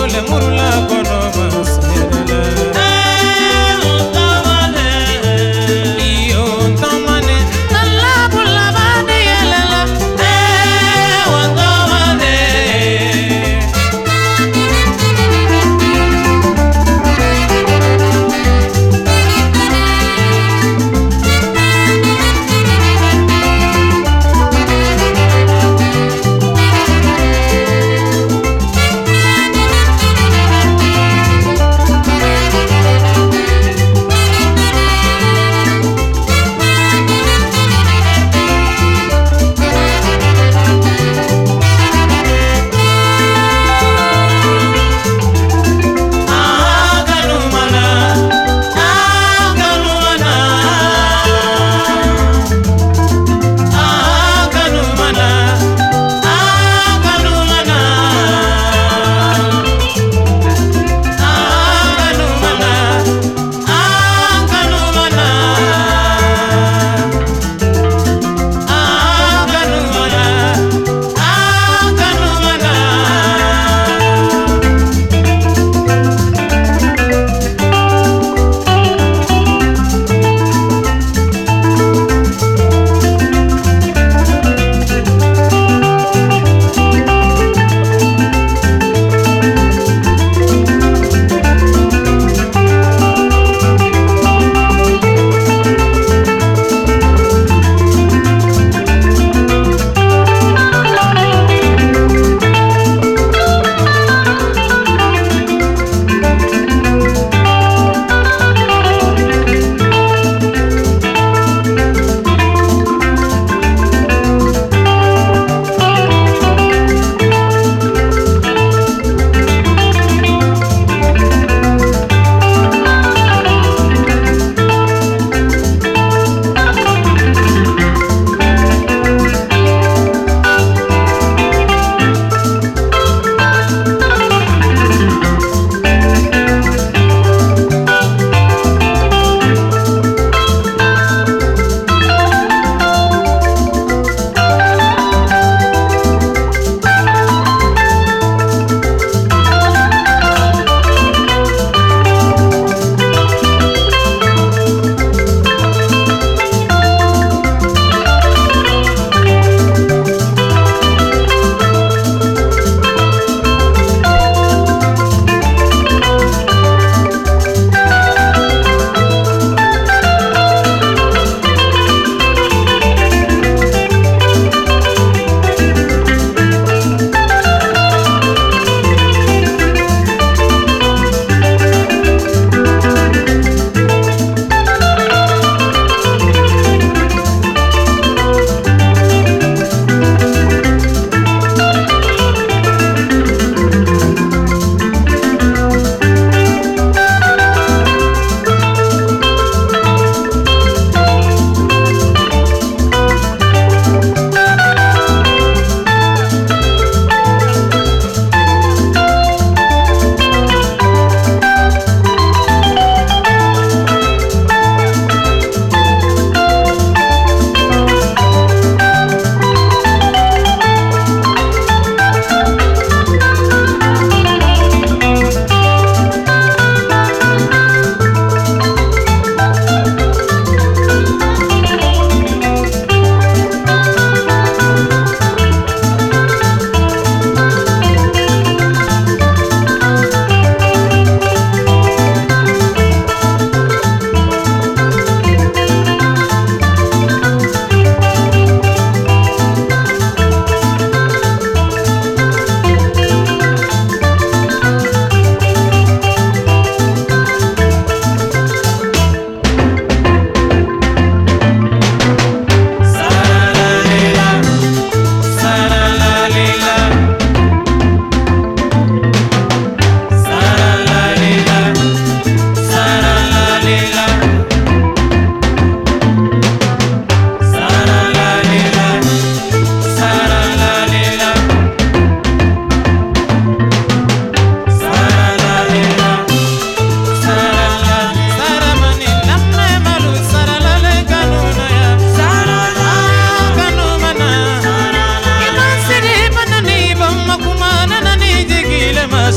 மூல முரு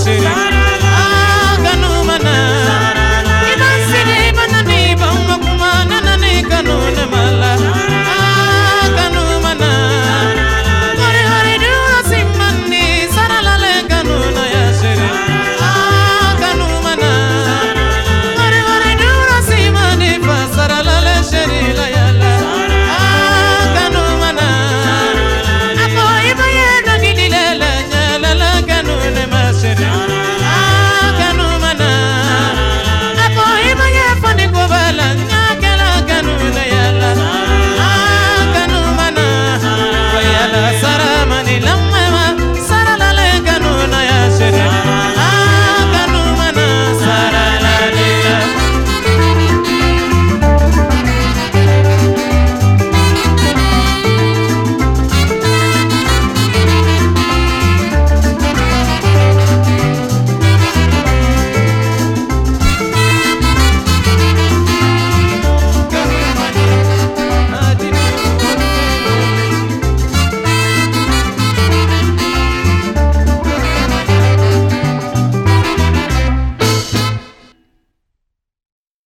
city.